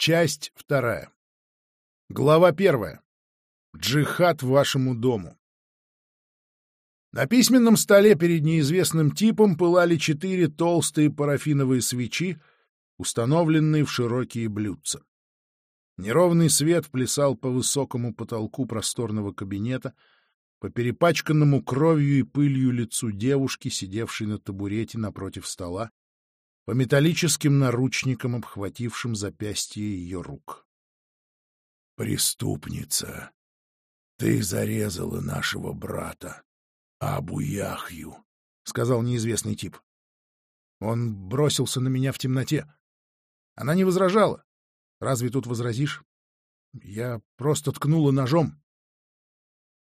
Часть вторая. Глава первая. Джихад вашему дому. На письменном столе перед неизвестным типом пылали четыре толстые парафиновые свечи, установленные в широкие блюдца. Неровный свет плясал по высокому потолку просторного кабинета, по перепачканному кровью и пылью лицу девушки, сидевшей на табурете напротив стола, по металлическим наручникам, обхватившим запястье ее рук. «Преступница, ты зарезала нашего брата, Абу Яхью», — сказал неизвестный тип. Он бросился на меня в темноте. Она не возражала. Разве тут возразишь? Я просто ткнула ножом.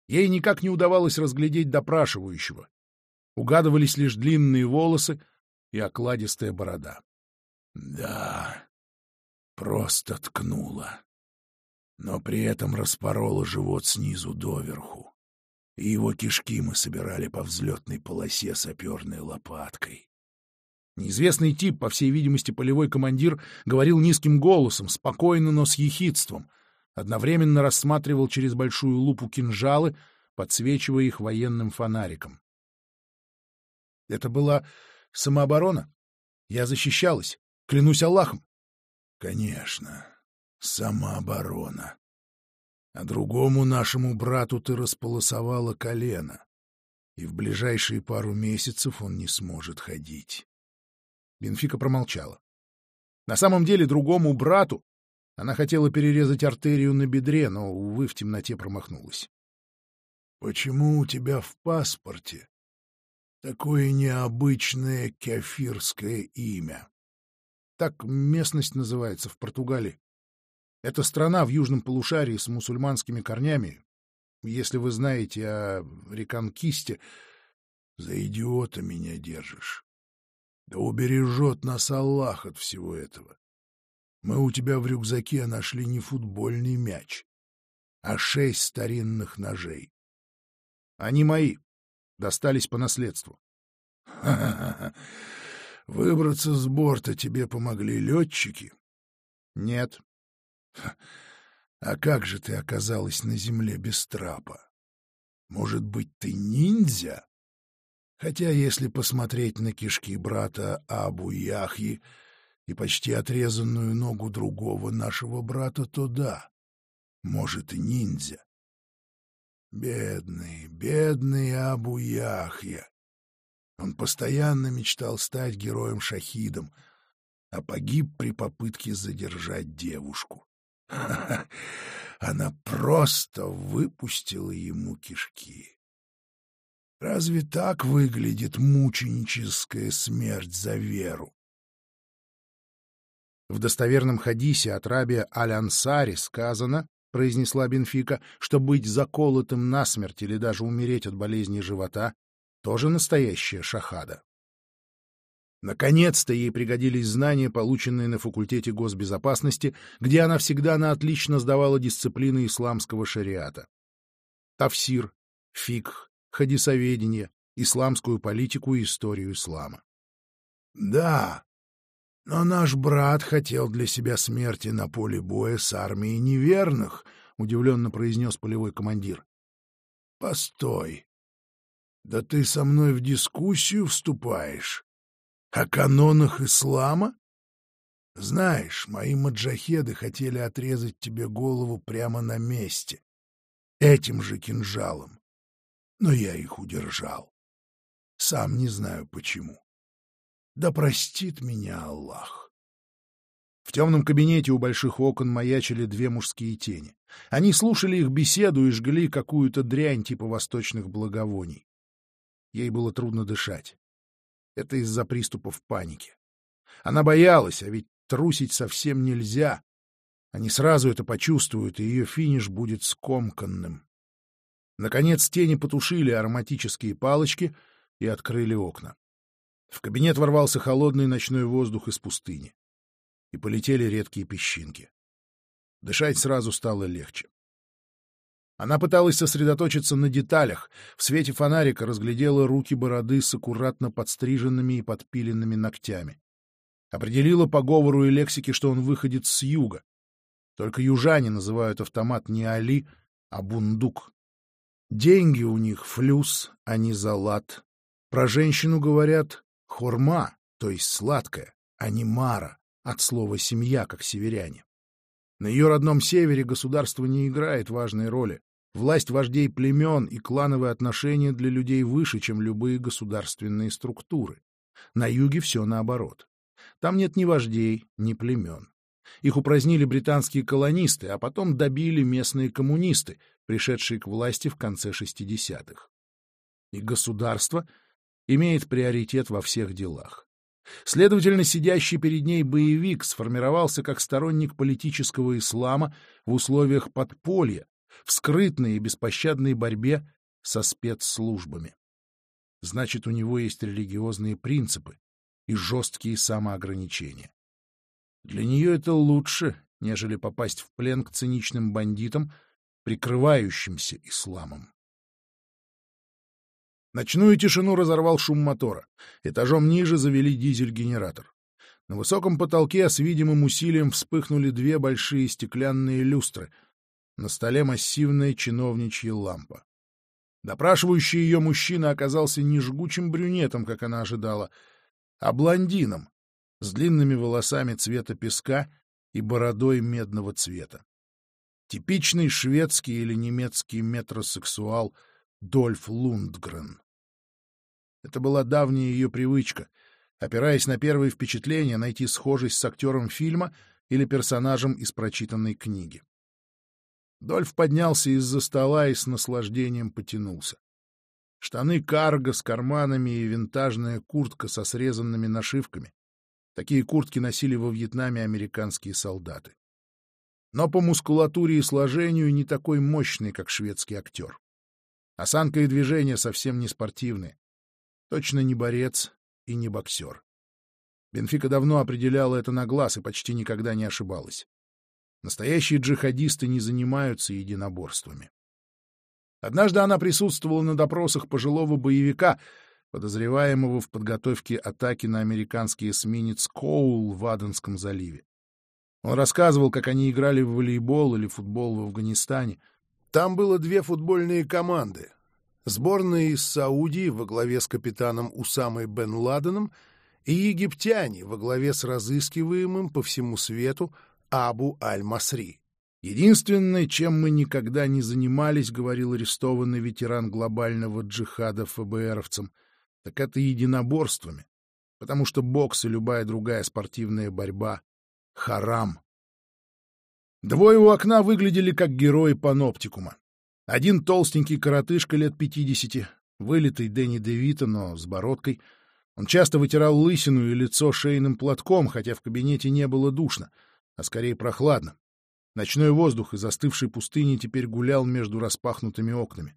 Ей никак не удавалось разглядеть допрашивающего. Угадывались лишь длинные волосы и окладистая борода. — Да, просто ткнула. Но при этом распорола живот снизу доверху. И его кишки мы собирали по взлетной полосе саперной лопаткой. Неизвестный тип, по всей видимости, полевой командир, говорил низким голосом, спокойно, но с ехидством. Одновременно рассматривал через большую лупу кинжалы, подсвечивая их военным фонариком. Это была самооборона. Я защищалась, клянусь Аллахом. Конечно, самооборона. А другому нашему брату ты располосовала колено, и в ближайшие пару месяцев он не сможет ходить. Бенфика промолчала. На самом деле другому брату она хотела перерезать артерию на бедре, но, увы, в темноте промахнулась. — Почему у тебя в паспорте такое необычное кефирское имя? Так местность называется в Португалии. Это страна в южном полушарии с мусульманскими корнями. Если вы знаете о реконкисте... За идиота меня держишь. Да убережет нас Аллах от всего этого. Мы у тебя в рюкзаке нашли не футбольный мяч, а шесть старинных ножей. Они мои, достались по наследству. Выбраться с борта тебе помогли летчики? Нет. А как же ты оказалась на земле без трапа? Может быть, ты ниндзя? Хотя, если посмотреть на кишки брата Абу Яхьи и почти отрезанную ногу другого нашего брата, то да, может, и ниндзя. Бедный, бедный Абу Яхья. Он постоянно мечтал стать героем-шахидом, а погиб при попытке задержать девушку. Она просто выпустила ему кишки. Разве так выглядит мученическая смерть за веру? В достоверном хадисе от рабия Аль-Ансари сказано, произнесла Бенфика, что быть заколотым насмерть или даже умереть от болезни живота — тоже настоящая шахада. Наконец-то ей пригодились знания, полученные на факультете госбезопасности, где она всегда на отлично сдавала дисциплины исламского шариата. Тавсир, фикх, хадисоведение, исламскую политику и историю ислама. Да, но наш брат хотел для себя смерти на поле боя с армией неверных, удивленно произнес полевой командир. Постой. Да ты со мной в дискуссию вступаешь? О канонах ислама? Знаешь, мои маджахеды хотели отрезать тебе голову прямо на месте, этим же кинжалом но я их удержал. Сам не знаю почему. Да простит меня Аллах. В темном кабинете у больших окон маячили две мужские тени. Они слушали их беседу и жгли какую-то дрянь типа восточных благовоний. Ей было трудно дышать. Это из-за приступов паники. Она боялась, а ведь трусить совсем нельзя. Они сразу это почувствуют, и ее финиш будет скомканным. Наконец тени потушили ароматические палочки и открыли окна. В кабинет ворвался холодный ночной воздух из пустыни. И полетели редкие песчинки. Дышать сразу стало легче. Она пыталась сосредоточиться на деталях. В свете фонарика разглядела руки бороды с аккуратно подстриженными и подпиленными ногтями. Определила по говору и лексике, что он выходит с юга, Только южане называют автомат не Али, а бундук. Деньги у них флюс, а не залат. Про женщину говорят хорма, то есть сладкая, а не мара, от слова «семья», как северяне. На ее родном севере государство не играет важной роли. Власть вождей племен и клановые отношения для людей выше, чем любые государственные структуры. На юге все наоборот. Там нет ни вождей, ни племен. Их упразднили британские колонисты, а потом добили местные коммунисты, пришедшие к власти в конце 60-х. И государство имеет приоритет во всех делах. Следовательно, сидящий перед ней боевик сформировался как сторонник политического ислама в условиях подполья, в скрытной и беспощадной борьбе со спецслужбами. Значит, у него есть религиозные принципы и жесткие самоограничения. Для нее это лучше, нежели попасть в плен к циничным бандитам, прикрывающимся исламом. Ночную тишину разорвал шум мотора. Этажом ниже завели дизель-генератор. На высоком потолке с видимым усилием вспыхнули две большие стеклянные люстры. На столе массивная чиновничья лампа. Допрашивающий ее мужчина оказался не жгучим брюнетом, как она ожидала, а блондином, с длинными волосами цвета песка и бородой медного цвета. Типичный шведский или немецкий метросексуал Дольф Лундгрен. Это была давняя ее привычка, опираясь на первые впечатления, найти схожесть с актером фильма или персонажем из прочитанной книги. Дольф поднялся из-за стола и с наслаждением потянулся. Штаны карго с карманами и винтажная куртка со срезанными нашивками. Такие куртки носили во Вьетнаме американские солдаты. Но по мускулатуре и сложению не такой мощный, как шведский актер. Осанка и движения совсем не спортивные. Точно не борец и не боксер. Бенфика давно определяла это на глаз и почти никогда не ошибалась. Настоящие джихадисты не занимаются единоборствами. Однажды она присутствовала на допросах пожилого боевика, подозреваемого в подготовке атаки на американский эсминец Коул в Аденском заливе. Он рассказывал, как они играли в волейбол или футбол в Афганистане. Там было две футбольные команды. Сборная из Саудии во главе с капитаном Усамой бен Ладеном и египтяне во главе с разыскиваемым по всему свету Абу Аль-Масри. Единственное, чем мы никогда не занимались, говорил арестованный ветеран глобального джихада ФБРовцам — так это единоборствами, потому что бокс и любая другая спортивная борьба — харам. Двое у окна выглядели как герои паноптикума. Один толстенький коротышка лет пятидесяти, вылитый Дэнни Девита, но с бородкой. Он часто вытирал лысину и лицо шейным платком, хотя в кабинете не было душно, а скорее прохладно. Ночной воздух из застывшей пустыни теперь гулял между распахнутыми окнами.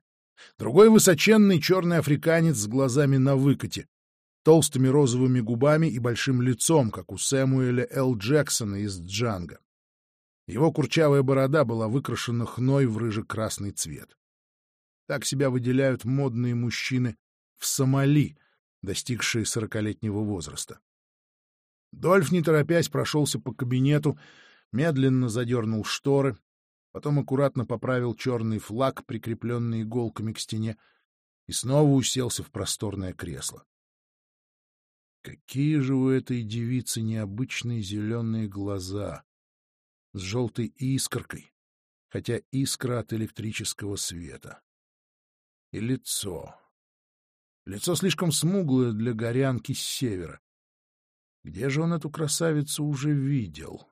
Другой высоченный черный африканец с глазами на выкате, толстыми розовыми губами и большим лицом, как у Сэмуэля Л. Джексона из «Джанго». Его курчавая борода была выкрашена хной в рыже-красный цвет. Так себя выделяют модные мужчины в Сомали, достигшие сорокалетнего возраста. Дольф, не торопясь, прошелся по кабинету, медленно задернул шторы, потом аккуратно поправил черный флаг, прикрепленный иголками к стене, и снова уселся в просторное кресло. Какие же у этой девицы необычные зеленые глаза с желтой искоркой, хотя искра от электрического света. И лицо. Лицо слишком смуглое для горянки с севера. Где же он эту красавицу уже видел?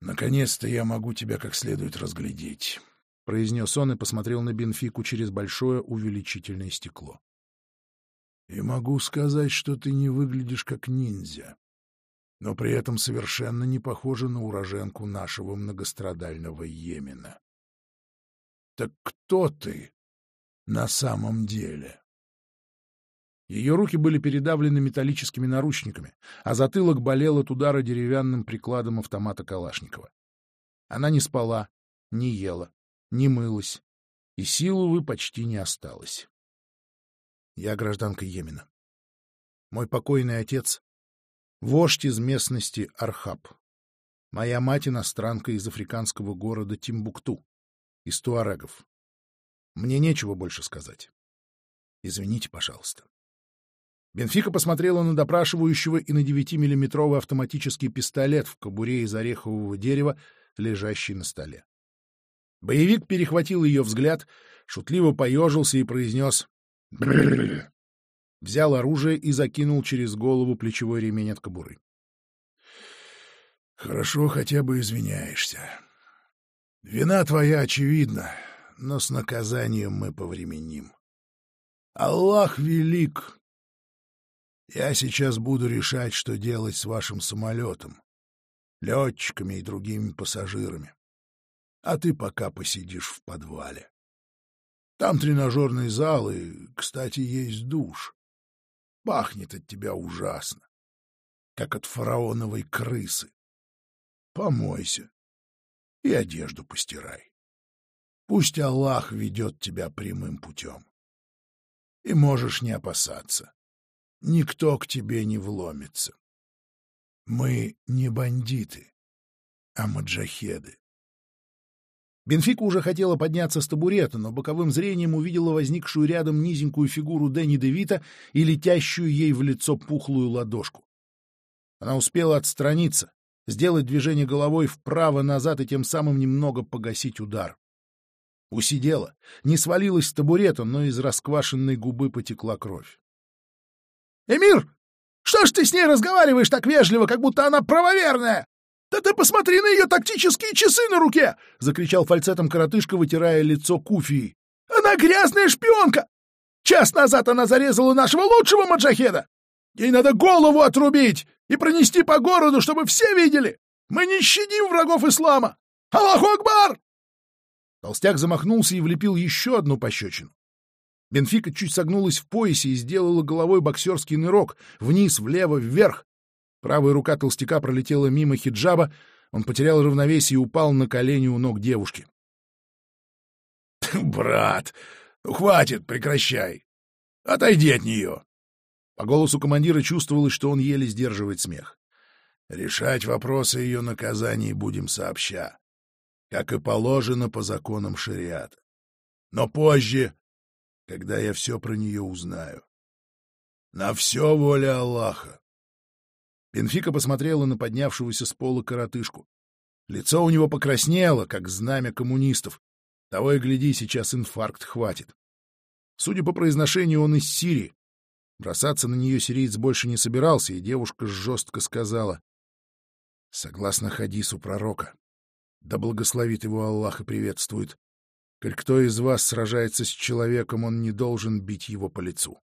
«Наконец-то я могу тебя как следует разглядеть», — произнес он и посмотрел на Бенфику через большое увеличительное стекло. «И могу сказать, что ты не выглядишь как ниндзя, но при этом совершенно не похожа на уроженку нашего многострадального Йемена. Так кто ты на самом деле?» Ее руки были передавлены металлическими наручниками, а затылок болел от удара деревянным прикладом автомата Калашникова. Она не спала, не ела, не мылась, и сил, увы, почти не осталось. Я гражданка Йемена. Мой покойный отец — вождь из местности Архаб. Моя мать иностранка из африканского города Тимбукту, из туарегов. Мне нечего больше сказать. Извините, пожалуйста. Бенфика посмотрела на допрашивающего и на 9-миллиметровый автоматический пистолет в кобуре из орехового дерева, лежащий на столе. Боевик перехватил ее взгляд, шутливо поежился и произнес Взял оружие и закинул через голову плечевой ремень от кобуры. «Хорошо, хотя бы извиняешься. Вина твоя очевидна, но с наказанием мы повременим. Аллах велик. Я сейчас буду решать, что делать с вашим самолетом, летчиками и другими пассажирами. А ты пока посидишь в подвале. Там тренажерный зал и, кстати, есть душ. Пахнет от тебя ужасно, как от фараоновой крысы. Помойся и одежду постирай. Пусть Аллах ведет тебя прямым путем. И можешь не опасаться. Никто к тебе не вломится. Мы не бандиты, а маджахеды. Бенфика уже хотела подняться с табурета, но боковым зрением увидела возникшую рядом низенькую фигуру Дэнни Девита и летящую ей в лицо пухлую ладошку. Она успела отстраниться, сделать движение головой вправо-назад и тем самым немного погасить удар. Усидела, не свалилась с табурета, но из расквашенной губы потекла кровь. «Эмир, что ж ты с ней разговариваешь так вежливо, как будто она правоверная?» «Да ты посмотри на ее тактические часы на руке!» — закричал фальцетом коротышка, вытирая лицо куфии. «Она грязная шпионка! Час назад она зарезала нашего лучшего маджахеда! Ей надо голову отрубить и пронести по городу, чтобы все видели! Мы не щадим врагов ислама! Аллаху Акбар!» Толстяк замахнулся и влепил еще одну пощечину. Бенфика чуть согнулась в поясе и сделала головой боксерский нырок вниз, влево, вверх, Правая рука толстяка пролетела мимо хиджаба, он потерял равновесие и упал на колени у ног девушки. «Брат, ну хватит, прекращай! Отойди от нее!» По голосу командира чувствовалось, что он еле сдерживает смех. «Решать вопросы ее наказаний будем сообща, как и положено по законам шариата. Но позже, когда я все про нее узнаю. На все воля Аллаха. Бенфика посмотрела на поднявшегося с пола коротышку. Лицо у него покраснело, как знамя коммунистов. Того и гляди, сейчас инфаркт хватит. Судя по произношению, он из Сирии. Бросаться на нее сириец больше не собирался, и девушка жестко сказала. Согласно хадису пророка, да благословит его Аллах и приветствует, коль кто из вас сражается с человеком, он не должен бить его по лицу.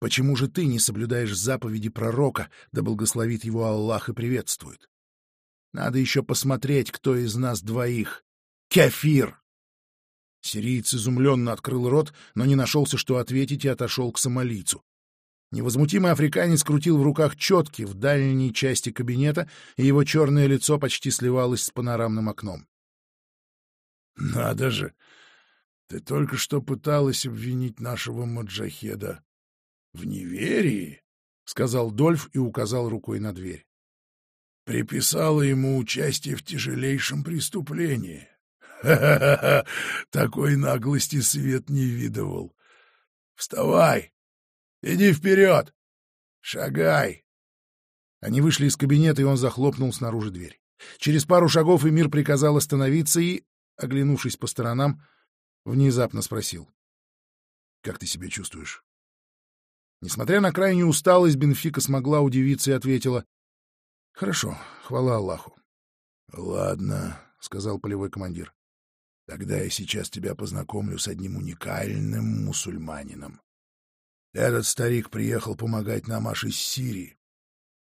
Почему же ты не соблюдаешь заповеди пророка, да благословит его Аллах и приветствует? Надо еще посмотреть, кто из нас двоих. Кефир! Сириец изумленно открыл рот, но не нашелся, что ответить, и отошел к сомалийцу. Невозмутимый африканец крутил в руках четки в дальней части кабинета, и его черное лицо почти сливалось с панорамным окном. — Надо же! Ты только что пыталась обвинить нашего маджахеда в неверии, — сказал Дольф и указал рукой на дверь. Приписала ему участие в тяжелейшем преступлении. Ха-ха-ха! Такой наглости свет не видывал. Вставай! Иди вперед! Шагай! Они вышли из кабинета, и он захлопнул снаружи дверь. Через пару шагов Эмир приказал остановиться и, оглянувшись по сторонам, внезапно спросил. — Как ты себя чувствуешь? Несмотря на крайнюю усталость, Бенфика смогла удивиться и ответила. — Хорошо, хвала Аллаху. — Ладно, — сказал полевой командир. — Тогда я сейчас тебя познакомлю с одним уникальным мусульманином. Этот старик приехал помогать нам аж из Сирии.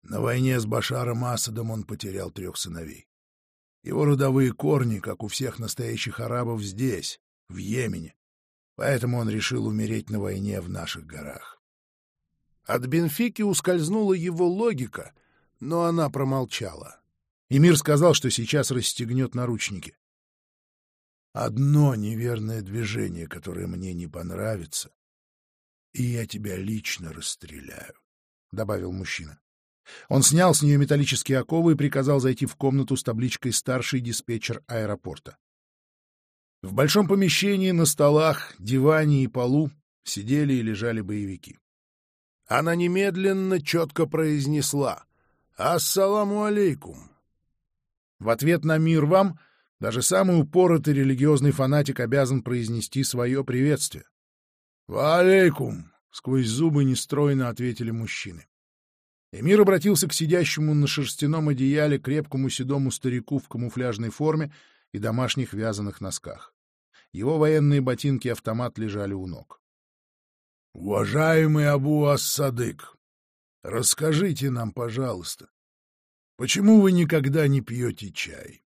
На войне с Башаром Асадом он потерял трех сыновей. Его родовые корни, как у всех настоящих арабов, здесь, в Йемене. Поэтому он решил умереть на войне в наших горах. От Бенфики ускользнула его логика, но она промолчала. Эмир сказал, что сейчас расстегнет наручники. «Одно неверное движение, которое мне не понравится, и я тебя лично расстреляю», — добавил мужчина. Он снял с нее металлические оковы и приказал зайти в комнату с табличкой «Старший диспетчер аэропорта». В большом помещении на столах, диване и полу сидели и лежали боевики. Она немедленно четко произнесла «Ассаламу алейкум». В ответ на «Мир вам» даже самый упоротый религиозный фанатик обязан произнести свое приветствие. «Ва алейкум», — сквозь зубы нестройно ответили мужчины. Эмир обратился к сидящему на шерстяном одеяле крепкому седому старику в камуфляжной форме и домашних вязаных носках. Его военные ботинки-автомат лежали у ног. — Уважаемый Абу Ас-Садык, расскажите нам, пожалуйста, почему вы никогда не пьете чай?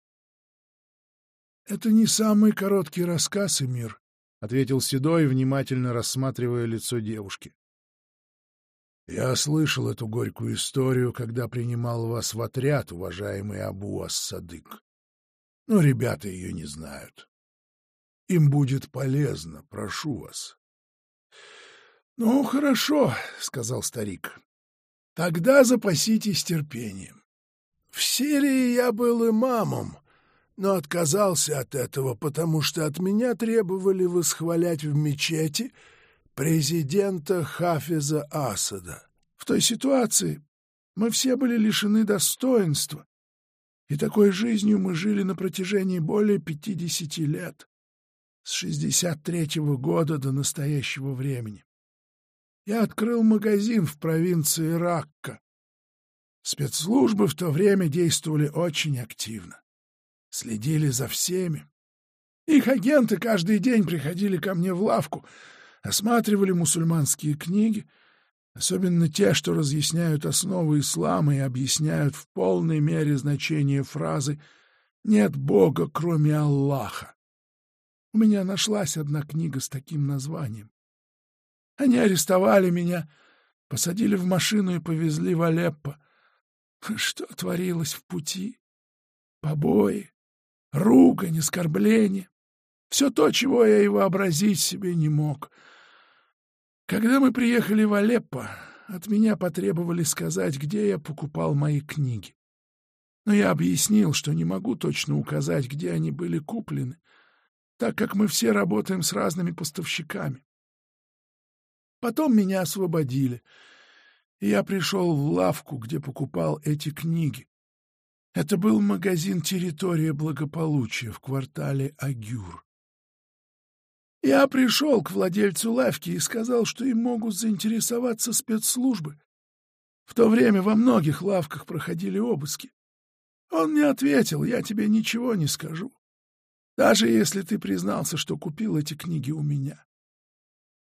— Это не самый короткий рассказ, Эмир, — ответил Седой, внимательно рассматривая лицо девушки. Я слышал эту горькую историю, когда принимал вас в отряд, уважаемый Абу Ас-Садык. Но ребята ее не знают. Им будет полезно, прошу вас. — Ну, хорошо, — сказал старик. — Тогда запаситесь терпением. В Сирии я был имамом, но отказался от этого, потому что от меня требовали восхвалять в мечети — президента Хафиза Асада. В той ситуации мы все были лишены достоинства, и такой жизнью мы жили на протяжении более пятидесяти лет, с шестьдесят третьего года до настоящего времени. Я открыл магазин в провинции Ракка. Спецслужбы в то время действовали очень активно. Следили за всеми. Их агенты каждый день приходили ко мне в лавку — осматривали мусульманские книги, особенно те, что разъясняют основы ислама и объясняют в полной мере значение фразы «нет Бога, кроме Аллаха». У меня нашлась одна книга с таким названием. Они арестовали меня, посадили в машину и повезли в Алеппо. Что творилось в пути? Побои, ругань, оскорбления. Все то, чего я и вообразить себе не мог — когда мы приехали в Алеппо, от меня потребовали сказать, где я покупал мои книги. Но я объяснил, что не могу точно указать, где они были куплены, так как мы все работаем с разными поставщиками. Потом меня освободили, и я пришел в лавку, где покупал эти книги. Это был магазин «Территория благополучия» в квартале Агюр. Я пришел к владельцу лавки и сказал, что им могут заинтересоваться спецслужбы. В то время во многих лавках проходили обыски. Он мне ответил, я тебе ничего не скажу. Даже если ты признался, что купил эти книги у меня.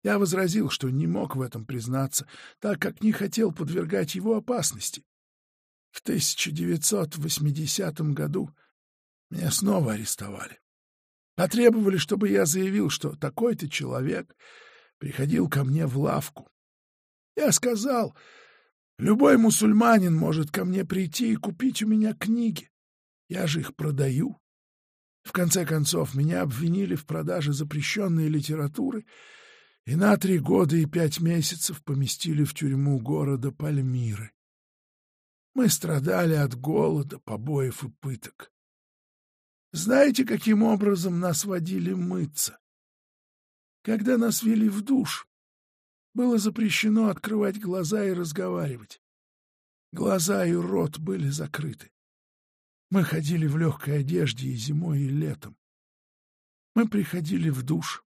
Я возразил, что не мог в этом признаться, так как не хотел подвергать его опасности. В 1980 году меня снова арестовали. Потребовали, чтобы я заявил, что такой-то человек приходил ко мне в лавку. Я сказал, любой мусульманин может ко мне прийти и купить у меня книги. Я же их продаю. В конце концов, меня обвинили в продаже запрещенной литературы и на три года и пять месяцев поместили в тюрьму города Пальмиры. Мы страдали от голода, побоев и пыток. Знаете, каким образом нас водили мыться? Когда нас вели в душ, было запрещено открывать глаза и разговаривать. Глаза и рот были закрыты. Мы ходили в легкой одежде и зимой, и летом. Мы приходили в душ.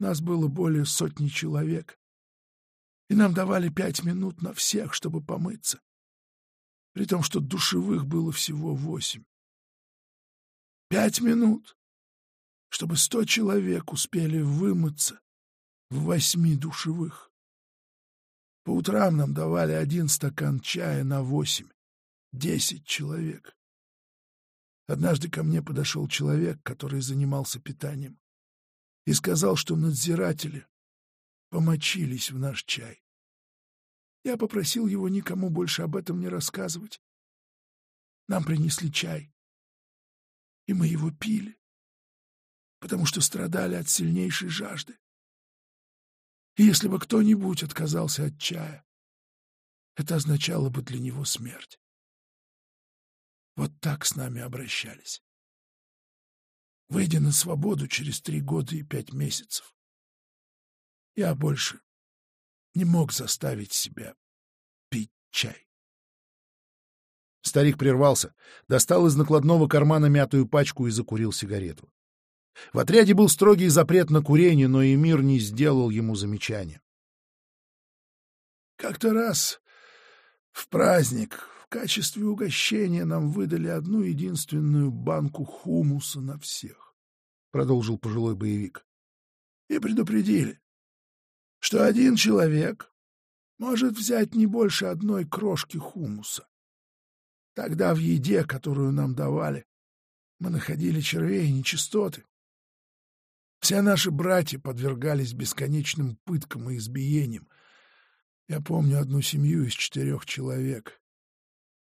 Нас было более сотни человек. И нам давали пять минут на всех, чтобы помыться. При том, что душевых было всего восемь. Пять минут, чтобы сто человек успели вымыться в восьми душевых. По утрам нам давали один стакан чая на восемь, десять человек. Однажды ко мне подошел человек, который занимался питанием, и сказал, что надзиратели помочились в наш чай. Я попросил его никому больше об этом не рассказывать. Нам принесли чай и мы его пили, потому что страдали от сильнейшей жажды. И если бы кто-нибудь отказался от чая, это означало бы для него смерть. Вот так с нами обращались. Выйдя на свободу через три года и пять месяцев, я больше не мог заставить себя пить чай. Старик прервался, достал из накладного кармана мятую пачку и закурил сигарету. В отряде был строгий запрет на курение, но Эмир не сделал ему замечания. Как-то раз в праздник в качестве угощения нам выдали одну единственную банку хумуса на всех, — продолжил пожилой боевик. И предупредили, что один человек может взять не больше одной крошки хумуса. Тогда в еде, которую нам давали, мы находили червей и нечистоты. Все наши братья подвергались бесконечным пыткам и избиениям. Я помню одну семью из четырех человек.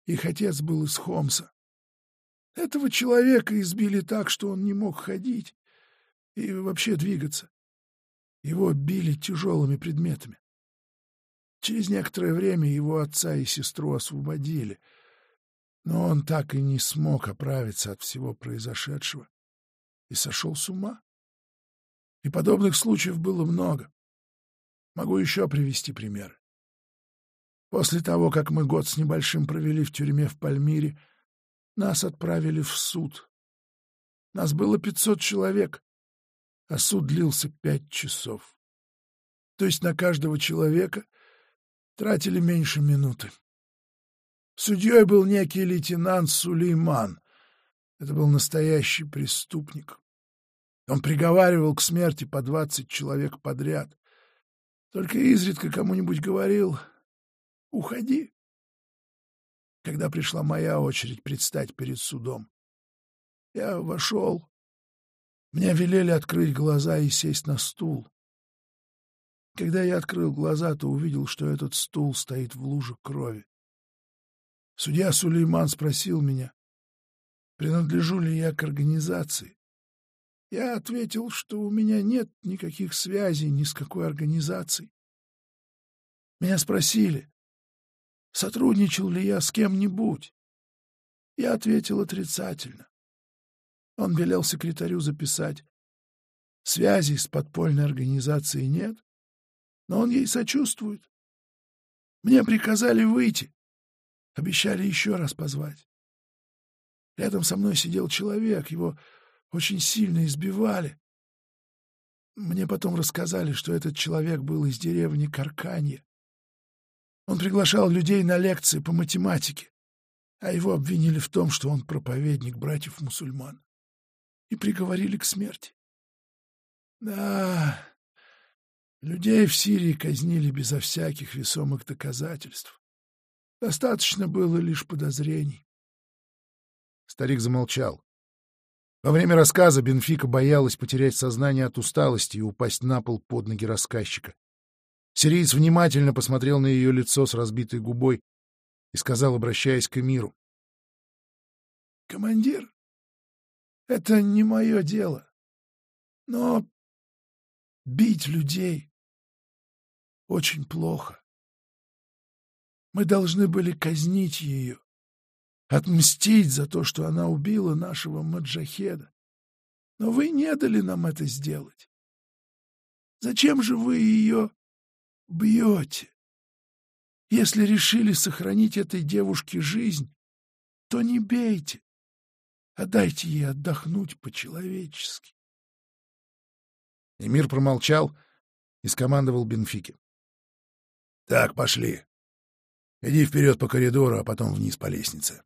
Их отец был из Хомса. Этого человека избили так, что он не мог ходить и вообще двигаться. Его били тяжелыми предметами. Через некоторое время его отца и сестру освободили, но он так и не смог оправиться от всего произошедшего и сошел с ума. И подобных случаев было много. Могу еще привести примеры. После того, как мы год с небольшим провели в тюрьме в Пальмире, нас отправили в суд. Нас было пятьсот человек, а суд длился пять часов. То есть на каждого человека тратили меньше минуты. Судьей был некий лейтенант Сулейман. Это был настоящий преступник. Он приговаривал к смерти по двадцать человек подряд. Только изредка кому-нибудь говорил «Уходи». Когда пришла моя очередь предстать перед судом, я вошел. Мне велели открыть глаза и сесть на стул. Когда я открыл глаза, то увидел, что этот стул стоит в луже крови. Судья Сулейман спросил меня, принадлежу ли я к организации. Я ответил, что у меня нет никаких связей ни с какой организацией. Меня спросили, сотрудничал ли я с кем-нибудь. Я ответил отрицательно. Он велел секретарю записать. Связей с подпольной организацией нет, но он ей сочувствует. Мне приказали выйти. Обещали еще раз позвать. Рядом со мной сидел человек, его очень сильно избивали. Мне потом рассказали, что этот человек был из деревни Карканье. Он приглашал людей на лекции по математике, а его обвинили в том, что он проповедник братьев-мусульман, и приговорили к смерти. Да, людей в Сирии казнили безо всяких весомых доказательств. Достаточно было лишь подозрений. Старик замолчал. Во время рассказа Бенфика боялась потерять сознание от усталости и упасть на пол под ноги рассказчика. Сириец внимательно посмотрел на ее лицо с разбитой губой и сказал, обращаясь к Эмиру. — Командир, это не мое дело, но бить людей очень плохо. Мы должны были казнить ее, отмстить за то, что она убила нашего маджахеда. Но вы не дали нам это сделать. Зачем же вы ее бьете? Если решили сохранить этой девушке жизнь, то не бейте, а дайте ей отдохнуть по-человечески. Эмир промолчал и скомандовал Бенфике. — Так, пошли. Иди вперед по коридору, а потом вниз по лестнице.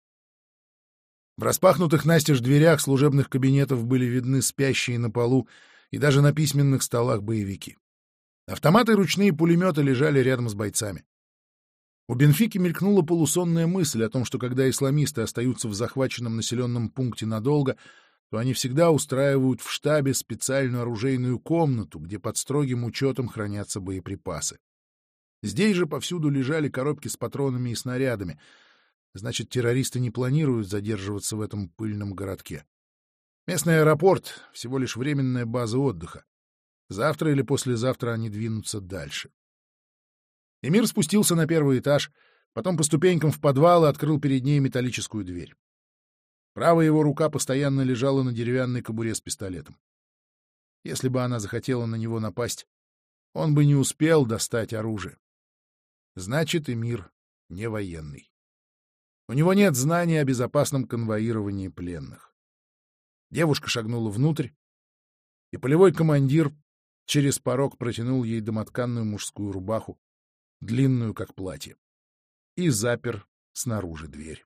В распахнутых настежь дверях служебных кабинетов были видны спящие на полу и даже на письменных столах боевики. Автоматы и ручные пулеметы лежали рядом с бойцами. У Бенфики мелькнула полусонная мысль о том, что когда исламисты остаются в захваченном населенном пункте надолго, то они всегда устраивают в штабе специальную оружейную комнату, где под строгим учетом хранятся боеприпасы. Здесь же повсюду лежали коробки с патронами и снарядами — Значит, террористы не планируют задерживаться в этом пыльном городке. Местный аэропорт — всего лишь временная база отдыха. Завтра или послезавтра они двинутся дальше. Эмир спустился на первый этаж, Потом по ступенькам в подвал и открыл перед ней металлическую дверь. Правая его рука постоянно лежала на деревянной кобуре с пистолетом. Если бы она захотела на него напасть, он бы не успел достать оружие. Значит, и мир не военный. У него нет знаний о безопасном конвоировании пленных. Девушка шагнула внутрь, и полевой командир через порог протянул ей домотканную мужскую рубаху, длинную, как платье, и запер снаружи дверь.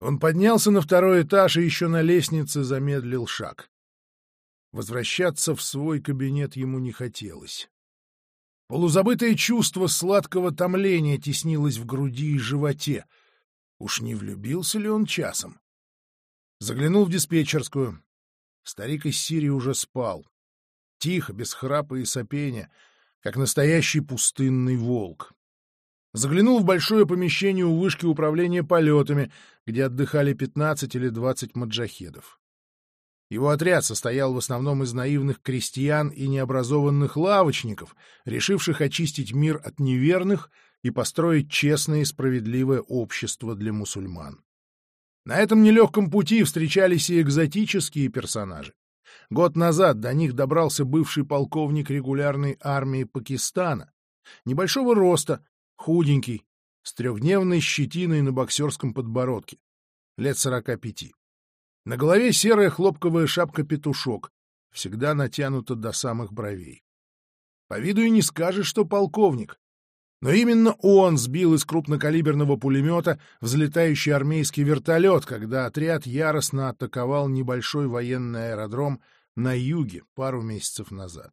Он поднялся на второй этаж и еще на лестнице замедлил шаг. Возвращаться в свой кабинет ему не хотелось. Полузабытое чувство сладкого томления теснилось в груди и животе. Уж не влюбился ли он часом? Заглянул в диспетчерскую. Старик из Сирии уже спал. Тихо, без храпа и сопения, как настоящий пустынный волк. Заглянул в большое помещение у вышки управления полетами, где отдыхали 15 или 20 маджахедов. Его отряд состоял в основном из наивных крестьян и необразованных лавочников, решивших очистить мир от неверных и построить честное и справедливое общество для мусульман. На этом нелегком пути встречались и экзотические персонажи. Год назад до них добрался бывший полковник регулярной армии Пакистана, небольшого роста, худенький, с трехдневной щетиной на боксерском подбородке, лет сорока пяти. На голове серая хлопковая шапка-петушок, всегда натянута до самых бровей. По виду и не скажешь, что полковник, но именно он сбил из крупнокалиберного пулемета взлетающий армейский вертолет, когда отряд яростно атаковал небольшой военный аэродром на юге пару месяцев назад.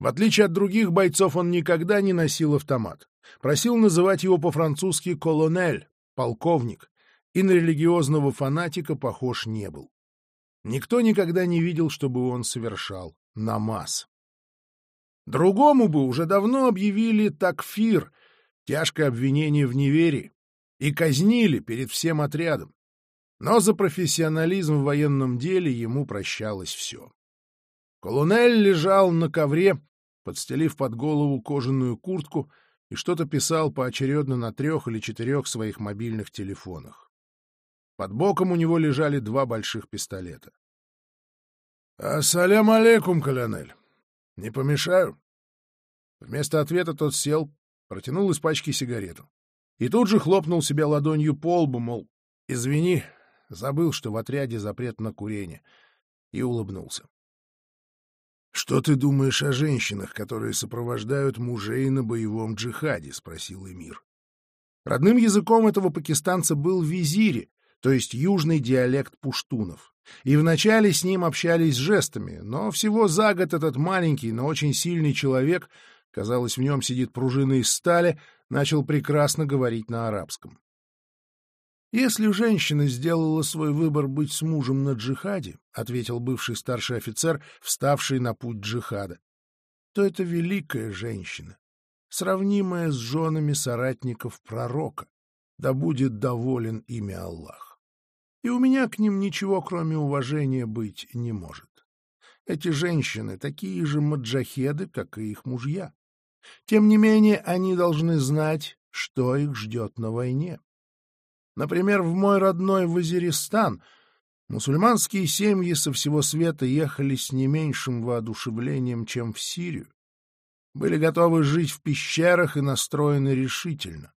В отличие от других бойцов, он никогда не носил автомат. Просил называть его по-французски «колонель», «полковник», и на религиозного фанатика похож не был. Никто никогда не видел, чтобы он совершал намаз. Другому бы уже давно объявили такфир, тяжкое обвинение в неверии, и казнили перед всем отрядом. Но за профессионализм в военном деле ему прощалось все. Колонель лежал на ковре, подстелив под голову кожаную куртку, и что-то писал поочередно на трех или четырех своих мобильных телефонах. Под боком у него лежали два больших пистолета. — Ассалям алейкум, колонель. Не помешаю? Вместо ответа тот сел, протянул из пачки сигарету. И тут же хлопнул себя ладонью по лбу, мол, «Извини, забыл, что в отряде запрет на курение», и улыбнулся. «Что ты думаешь о женщинах, которые сопровождают мужей на боевом джихаде?» — спросил Эмир. Родным языком этого пакистанца был визири, то есть южный диалект пуштунов. И вначале с ним общались жестами, но всего за год этот маленький, но очень сильный человек, казалось, в нем сидит пружина из стали, начал прекрасно говорить на арабском. «Если женщина сделала свой выбор быть с мужем на джихаде, — ответил бывший старший офицер, вставший на путь джихада, — то это великая женщина, сравнимая с женами соратников пророка, да будет доволен ими Аллах и у меня к ним ничего, кроме уважения, быть не может. Эти женщины такие же маджахеды, как и их мужья. Тем не менее, они должны знать, что их ждет на войне. Например, в мой родной Вазиристан мусульманские семьи со всего света ехали с не меньшим воодушевлением, чем в Сирию. Были готовы жить в пещерах и настроены решительно.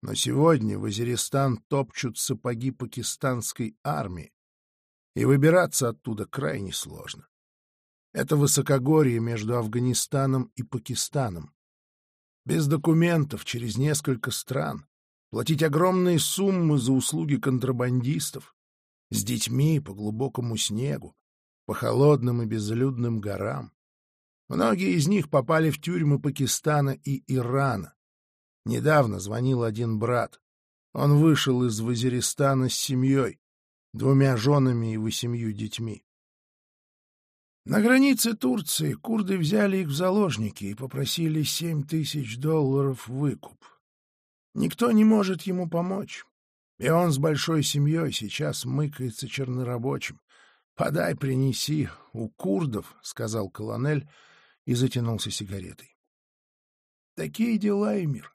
Но сегодня в Азеристан топчут сапоги пакистанской армии, и выбираться оттуда крайне сложно. Это высокогорье между Афганистаном и Пакистаном. Без документов, через несколько стран, платить огромные суммы за услуги контрабандистов, с детьми по глубокому снегу, по холодным и безлюдным горам. Многие из них попали в тюрьмы Пакистана и Ирана, Недавно звонил один брат. Он вышел из Вазиристана с семьей, двумя женами и восемью детьми. На границе Турции курды взяли их в заложники и попросили семь тысяч долларов выкуп. Никто не может ему помочь, и он с большой семьей сейчас мыкается чернорабочим. «Подай, принеси, у курдов», — сказал колонель и затянулся сигаретой. Такие дела, Эмир.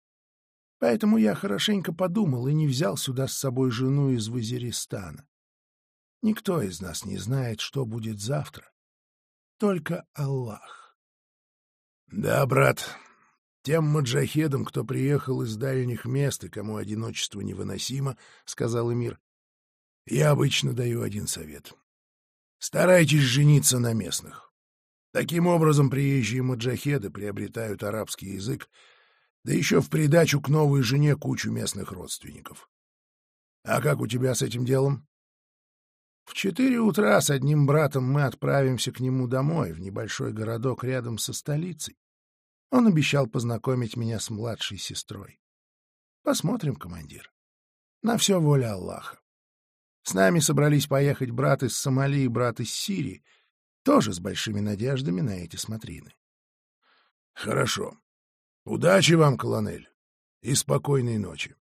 Поэтому я хорошенько подумал и не взял сюда с собой жену из Вазиристана. Никто из нас не знает, что будет завтра. Только Аллах. — Да, брат, тем маджахедам, кто приехал из дальних мест и кому одиночество невыносимо, — сказал Эмир, — я обычно даю один совет. Старайтесь жениться на местных. Таким образом, приезжие маджахеды приобретают арабский язык, да еще в придачу к новой жене кучу местных родственников. А как у тебя с этим делом? В четыре утра с одним братом мы отправимся к нему домой, в небольшой городок рядом со столицей. Он обещал познакомить меня с младшей сестрой. Посмотрим, командир. На все воля Аллаха. С нами собрались поехать брат из Сомали и брат из Сирии, тоже с большими надеждами на эти смотрины. — Хорошо. Удачи вам, колонель, и спокойной ночи.